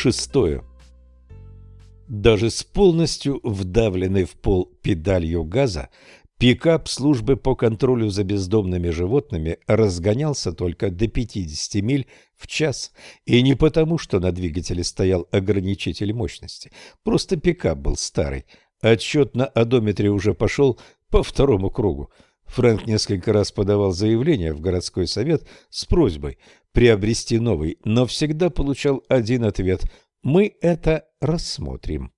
Шестое. Даже с полностью вдавленной в пол педалью газа пикап службы по контролю за бездомными животными разгонялся только до 50 миль в час. И не потому, что на двигателе стоял ограничитель мощности. Просто пикап был старый. Отчет на одометре уже пошел по второму кругу. Фрэнк несколько раз подавал заявление в городской совет с просьбой приобрести новый, но всегда получал один ответ «Мы это рассмотрим».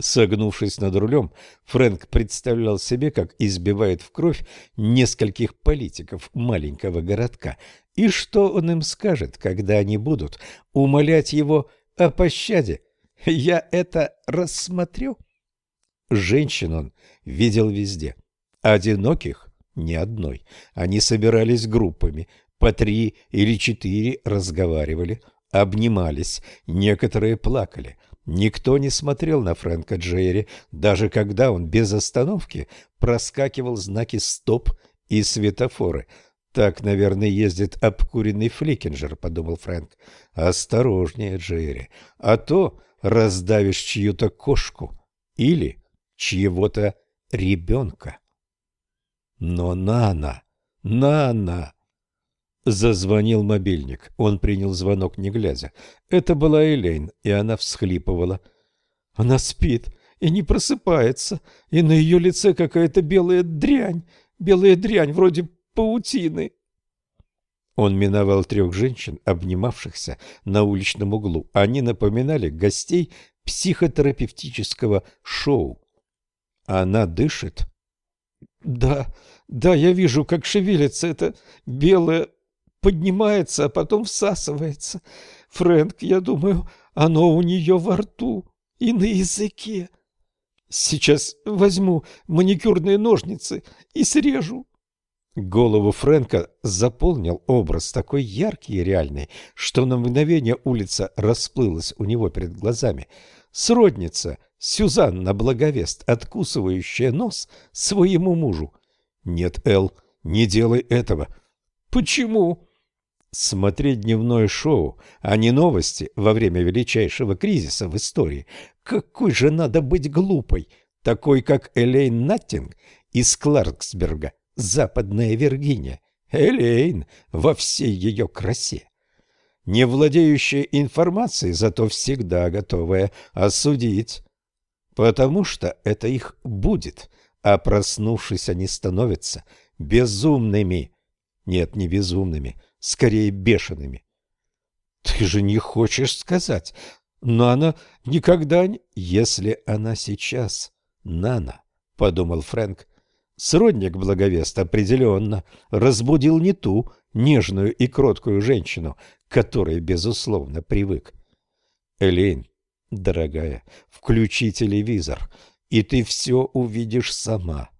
Согнувшись над рулем, Фрэнк представлял себе, как избивает в кровь нескольких политиков маленького городка, и что он им скажет, когда они будут умолять его о пощаде. «Я это рассмотрю». Женщин он видел везде. Одиноких – ни одной. Они собирались группами, по три или четыре разговаривали, обнимались, некоторые плакали. Никто не смотрел на Фрэнка Джейри, даже когда он без остановки проскакивал знаки «стоп» и светофоры. «Так, наверное, ездит обкуренный фликинджер», — подумал Фрэнк. «Осторожнее, Джейри, а то раздавишь чью-то кошку или чьего-то ребенка». Но Нана, Нана... Зазвонил мобильник. Он принял звонок, не глядя. Это была Элейн, и она всхлипывала. Она спит и не просыпается, и на ее лице какая-то белая дрянь, белая дрянь, вроде паутины. Он миновал трех женщин, обнимавшихся на уличном углу. Они напоминали гостей психотерапевтического шоу. Она дышит, да, да, я вижу, как шевелится это белое, поднимается, а потом всасывается. Фрэнк, я думаю, оно у нее во рту и на языке. Сейчас возьму маникюрные ножницы и срежу. Голову Фрэнка заполнил образ такой яркий и реальный, что на мгновение улица расплылась у него перед глазами. Сродница — Сюзанна Благовест, откусывающая нос своему мужу. Нет, Эл, не делай этого. Почему? Смотреть дневное шоу, а не новости во время величайшего кризиса в истории. Какой же надо быть глупой, такой как Элейн Наттинг из Кларксберга, Западная Виргиния. Элейн во всей ее красе. Не владеющая информацией, зато всегда готовая осудить потому что это их будет, а проснувшись они становятся безумными. Нет, не безумными, скорее бешеными. Ты же не хочешь сказать, но она никогда не... Если она сейчас Нана, — подумал Фрэнк, — сродник благовест определенно разбудил не ту нежную и кроткую женщину, которой, безусловно, привык. Элейн Дорогая, включи телевизор, и ты все увидишь сама.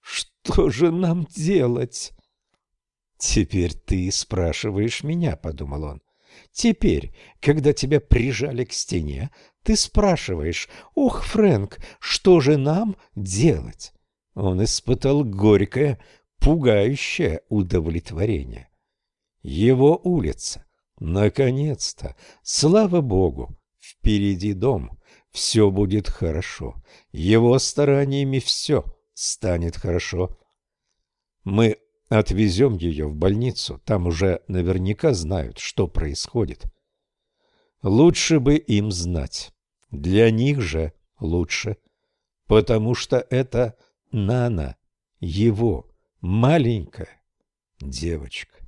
Что же нам делать? Теперь ты спрашиваешь меня, подумал он. Теперь, когда тебя прижали к стене, ты спрашиваешь, «Ох, Фрэнк, что же нам делать?» Он испытал горькое, пугающее удовлетворение. Его улица. Наконец-то, слава богу, Впереди дом, все будет хорошо. Его стараниями все станет хорошо. Мы отвезем ее в больницу, там уже наверняка знают, что происходит. Лучше бы им знать. Для них же лучше, потому что это Нана, его маленькая девочка.